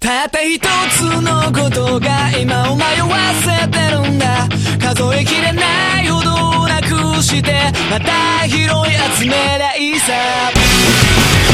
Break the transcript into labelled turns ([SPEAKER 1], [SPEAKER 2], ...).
[SPEAKER 1] たった一つのことが今を迷わせてるんだ。数えきれないほどなくしてまた拾い集めりゃいいさ。